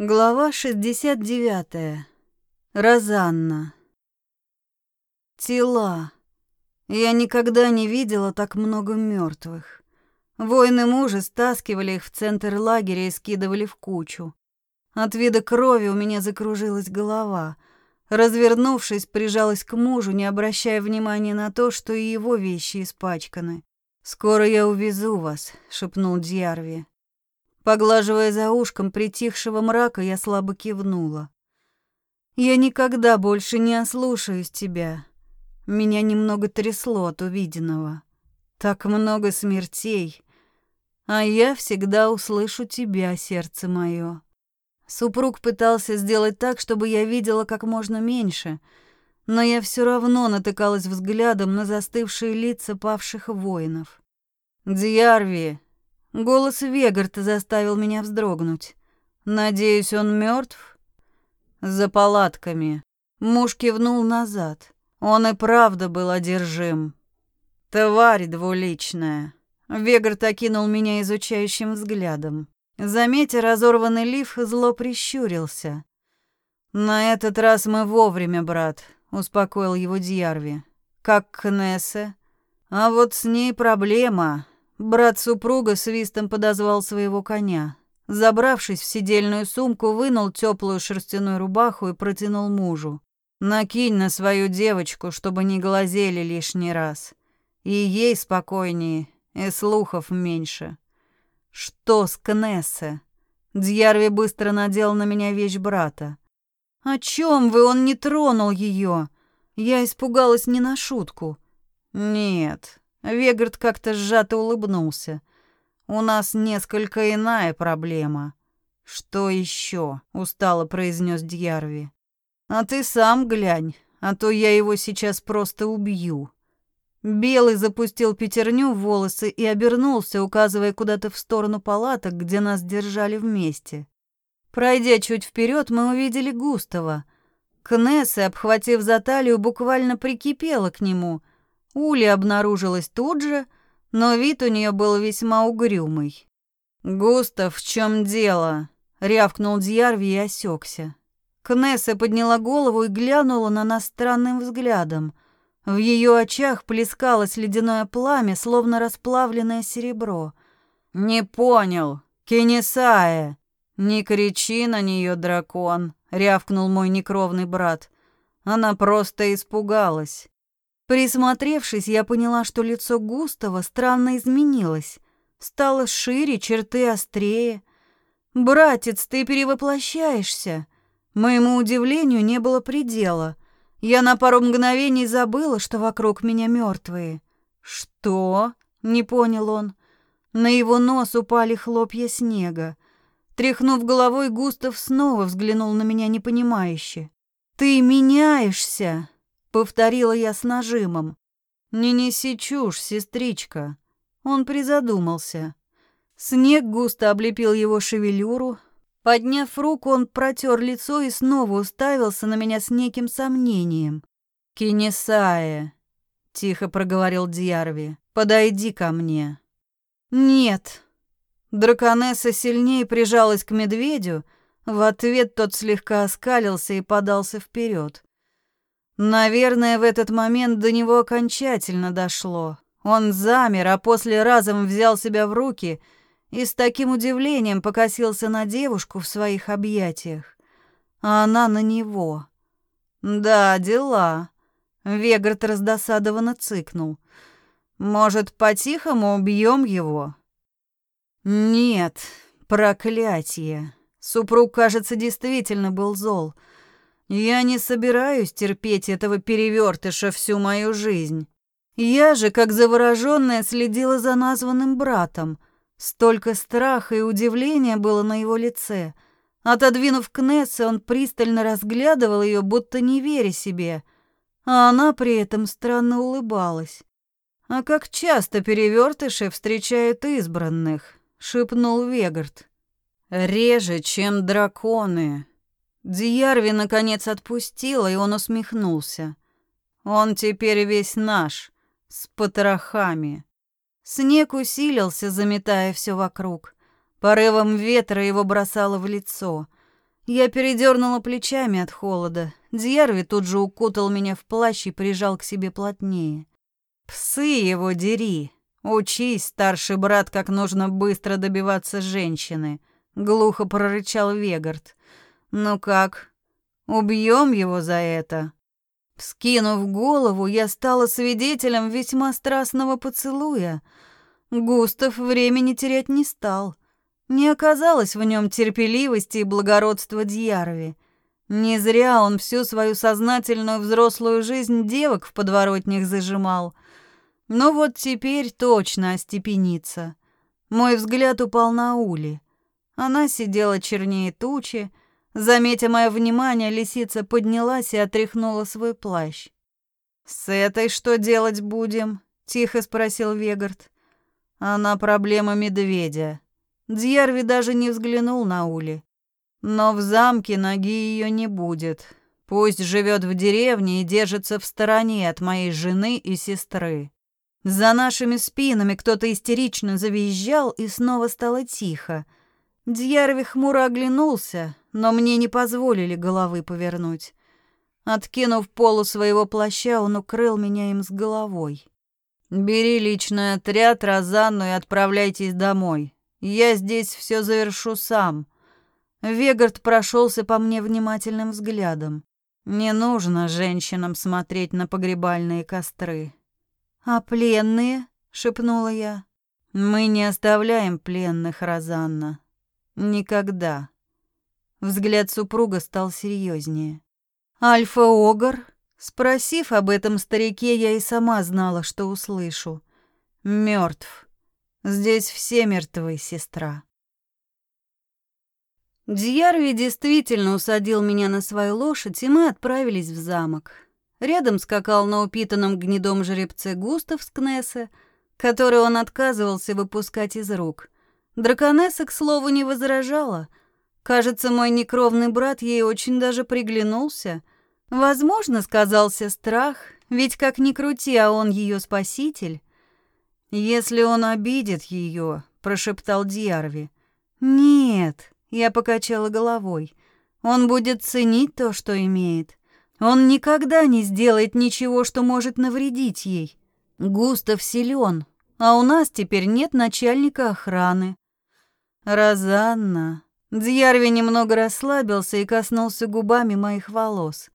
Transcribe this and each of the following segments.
Глава 69. Розанна. Тела. Я никогда не видела так много мертвых. Воины мужа стаскивали их в центр лагеря и скидывали в кучу. От вида крови у меня закружилась голова. Развернувшись, прижалась к мужу, не обращая внимания на то, что и его вещи испачканы. «Скоро я увезу вас», — шепнул Дьярви. Поглаживая за ушком притихшего мрака, я слабо кивнула. «Я никогда больше не ослушаюсь тебя». Меня немного трясло от увиденного. Так много смертей. А я всегда услышу тебя, сердце мое. Супруг пытался сделать так, чтобы я видела как можно меньше, но я все равно натыкалась взглядом на застывшие лица павших воинов. «Дьярви, Голос Вегарта заставил меня вздрогнуть. Надеюсь, он мертв? За палатками. Муж кивнул назад. Он и правда был одержим. Тварь двуличная. Вегард окинул меня изучающим взглядом. Заметя разорванный лиф, зло прищурился. «На этот раз мы вовремя, брат», — успокоил его Дьярви. «Как Кнессе? А вот с ней проблема. Брат супруга свистом подозвал своего коня. Забравшись в сидельную сумку, вынул теплую шерстяную рубаху и протянул мужу. «Накинь на свою девочку, чтобы не глазели лишний раз. И ей спокойнее, и слухов меньше». «Что с Кнессе?» Дьярви быстро надел на меня вещь брата. «О чем вы? Он не тронул ее!» Я испугалась не на шутку. «Нет, Вегард как-то сжато улыбнулся. У нас несколько иная проблема. Что еще? устало произнес Дьярви. А ты сам глянь, а то я его сейчас просто убью. Белый запустил пятерню в волосы и обернулся, указывая куда-то в сторону палаток, где нас держали вместе. Пройдя чуть вперед, мы увидели Густава. Кнесса, обхватив за талию, буквально прикипела к нему, Ули обнаружилась тут же, но вид у нее был весьма угрюмый. «Густав, в чем дело?» — рявкнул Дьярви и осекся. Кнесса подняла голову и глянула на нас странным взглядом. В ее очах плескалось ледяное пламя, словно расплавленное серебро. «Не понял. Кенесая!» «Не кричи на нее, дракон!» — рявкнул мой некровный брат. Она просто испугалась. Присмотревшись, я поняла, что лицо Густава странно изменилось. Стало шире, черты острее. «Братец, ты перевоплощаешься!» Моему удивлению не было предела. Я на пару мгновений забыла, что вокруг меня мертвые. «Что?» — не понял он. На его нос упали хлопья снега. Тряхнув головой, Густав снова взглянул на меня непонимающе. «Ты меняешься!» Повторила я с нажимом. «Не неси чушь, сестричка». Он призадумался. Снег густо облепил его шевелюру. Подняв руку, он протер лицо и снова уставился на меня с неким сомнением. «Кенесая», — тихо проговорил Дьярви, — «подойди ко мне». «Нет». Драконесса сильнее прижалась к медведю, в ответ тот слегка оскалился и подался вперед. Наверное, в этот момент до него окончательно дошло. Он замер, а после разом взял себя в руки и с таким удивлением покосился на девушку в своих объятиях. А она на него. «Да, дела». Вегард раздосадованно цыкнул. «Может, по-тихому убьем его?» «Нет, проклятие». Супруг, кажется, действительно был зол — я не собираюсь терпеть этого перевертыша всю мою жизнь. Я же, как завороженная, следила за названным братом. Столько страха и удивления было на его лице. Отодвинув Кнессе, он пристально разглядывал ее, будто не веря себе, а она при этом странно улыбалась. «А как часто перевертыши встречают избранных?» — шепнул Вегард. «Реже, чем драконы», Дьярви наконец отпустила, и он усмехнулся. Он теперь весь наш, с потрохами. Снег усилился, заметая все вокруг. Порывом ветра его бросало в лицо. Я передернула плечами от холода. Дьярви тут же укутал меня в плащ и прижал к себе плотнее. «Псы его дери! Учись, старший брат, как нужно быстро добиваться женщины!» — глухо прорычал Вегард. «Ну как, убьем его за это?» Скинув голову, я стала свидетелем весьма страстного поцелуя. Густав времени терять не стал. Не оказалось в нем терпеливости и благородства Дьярви. Не зря он всю свою сознательную взрослую жизнь девок в подворотнях зажимал. Но вот теперь точно остепенится. Мой взгляд упал на Ули. Она сидела чернее тучи. Заметя мое внимание, лисица поднялась и отряхнула свой плащ. «С этой что делать будем?» — тихо спросил Вегард. «Она проблема медведя». Дьярви даже не взглянул на Ули. Но в замке ноги ее не будет. Пусть живет в деревне и держится в стороне от моей жены и сестры. За нашими спинами кто-то истерично завизжал, и снова стало тихо. Дьярви хмуро оглянулся, но мне не позволили головы повернуть. Откинув полу своего плаща, он укрыл меня им с головой. «Бери личный отряд, Розанну и отправляйтесь домой. Я здесь все завершу сам. Вегард прошелся по мне внимательным взглядом. Не нужно женщинам смотреть на погребальные костры. А пленные? шепнула я. Мы не оставляем пленных, Розанна. Никогда. Взгляд супруга стал серьезнее. Альфа-Огр? Спросив об этом старике, я и сама знала, что услышу. Мертв. Здесь все мертвы, сестра. Дьярви действительно усадил меня на свою лошадь, и мы отправились в замок. Рядом скакал на упитанном гнедом жеребце Густав с Кнессе, который он отказывался выпускать из рук. Драконесса, к слову, не возражала. Кажется, мой некровный брат ей очень даже приглянулся. Возможно, сказался страх, ведь как ни крути, а он ее спаситель. «Если он обидит ее», — прошептал Дьярви. «Нет», я покачала головой. Он будет ценить то, что имеет. Он никогда не сделает ничего, что может навредить ей. Густав силен, а у нас теперь нет начальника охраны. Розанна. Дьярви немного расслабился и коснулся губами моих волос.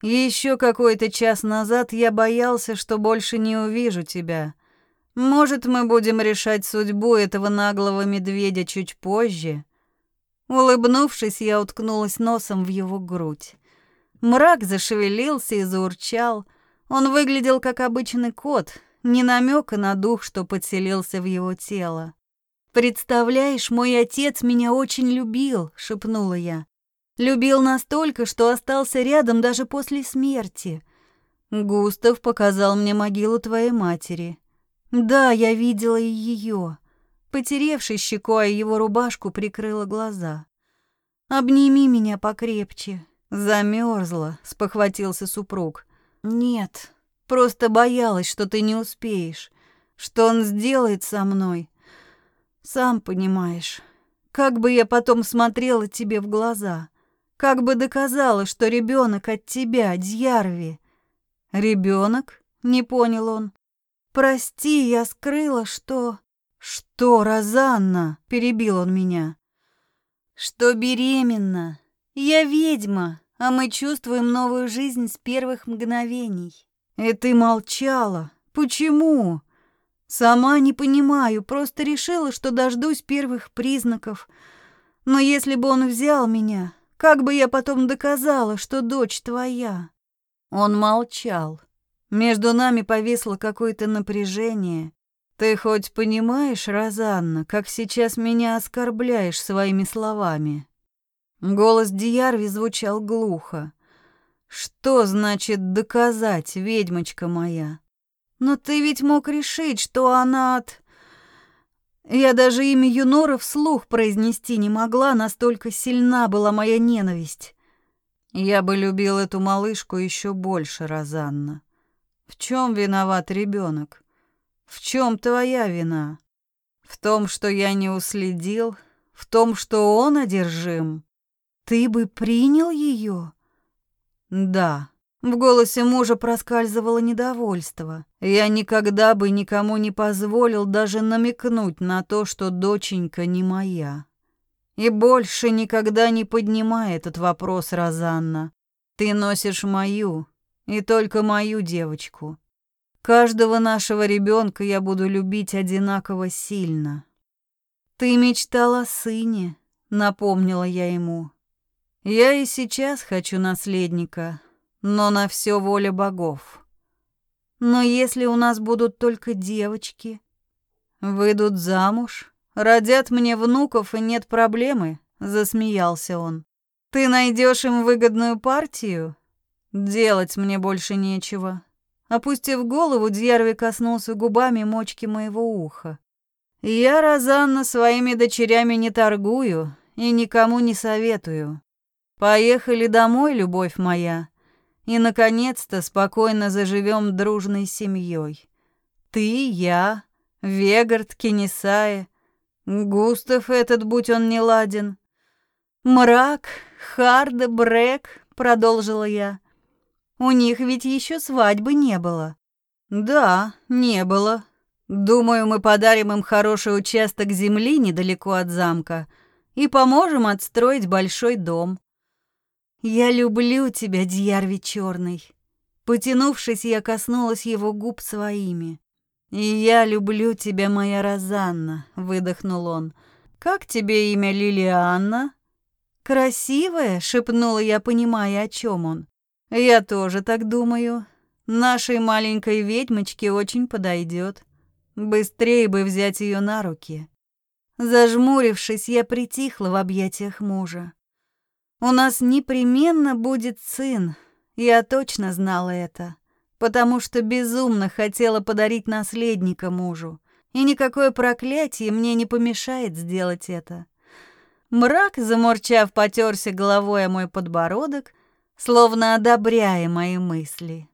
Еще какой-то час назад я боялся, что больше не увижу тебя. Может, мы будем решать судьбу этого наглого медведя чуть позже. Улыбнувшись, я уткнулась носом в его грудь. Мрак зашевелился и заурчал. Он выглядел как обычный кот, не намека на дух, что подселился в его тело. «Представляешь, мой отец меня очень любил», — шепнула я. «Любил настолько, что остался рядом даже после смерти. Густав показал мне могилу твоей матери. Да, я видела и ее. Потеревшись щекой его рубашку, прикрыла глаза. «Обними меня покрепче». Замерзла, спохватился супруг. «Нет, просто боялась, что ты не успеешь. Что он сделает со мной? Сам понимаешь. Как бы я потом смотрела тебе в глаза? Как бы доказала, что ребенок от тебя, Дьярви?» «Ребенок?» — не понял он. «Прости, я скрыла, что...» «Что, Розанна?» — перебил он меня. «Что беременна. Я ведьма, а мы чувствуем новую жизнь с первых мгновений». «И ты молчала. Почему?» «Сама не понимаю, просто решила, что дождусь первых признаков. Но если бы он взял меня, как бы я потом доказала, что дочь твоя?» Он молчал. Между нами повисло какое-то напряжение. Ты хоть понимаешь, Розанна, как сейчас меня оскорбляешь своими словами? Голос Диарви звучал глухо. Что значит доказать, ведьмочка моя? Но ты ведь мог решить, что она от... Я даже имя Юнора вслух произнести не могла, настолько сильна была моя ненависть. Я бы любил эту малышку еще больше, Розанна. В чем виноват ребенок? В чем твоя вина? В том, что я не уследил? В том, что он одержим? Ты бы принял ее? Да. В голосе мужа проскальзывало недовольство. Я никогда бы никому не позволил даже намекнуть на то, что доченька не моя. И больше никогда не поднимай этот вопрос, Розанна. Ты носишь мою, и только мою девочку. Каждого нашего ребенка я буду любить одинаково сильно. Ты мечтал о сыне, напомнила я ему. Я и сейчас хочу наследника, но на все воля богов. Но если у нас будут только девочки, выйдут замуж, родят мне внуков и нет проблемы, засмеялся он. Ты найдешь им выгодную партию? Делать мне больше нечего. Опустив голову, Дьярви коснулся губами мочки моего уха. Я, Розанна, своими дочерями не торгую и никому не советую. Поехали домой, любовь моя и, наконец-то, спокойно заживем дружной семьей. Ты, я, Вегард, Кенисая, Густав этот, будь он не ладен. Мрак, Харда, Брэк, продолжила я. У них ведь еще свадьбы не было. Да, не было. Думаю, мы подарим им хороший участок земли недалеко от замка и поможем отстроить большой дом. «Я люблю тебя, Дьярви Черный!» Потянувшись, я коснулась его губ своими. «И я люблю тебя, моя Розанна», — выдохнул он. «Как тебе имя Лилианна?» «Красивая», — шепнула я, понимая, о чем он. «Я тоже так думаю. Нашей маленькой ведьмочке очень подойдет. Быстрее бы взять ее на руки». Зажмурившись, я притихла в объятиях мужа. У нас непременно будет сын. Я точно знала это, потому что безумно хотела подарить наследника мужу. И никакое проклятие мне не помешает сделать это. Мрак, заморчав, потерся головой о мой подбородок, словно одобряя мои мысли.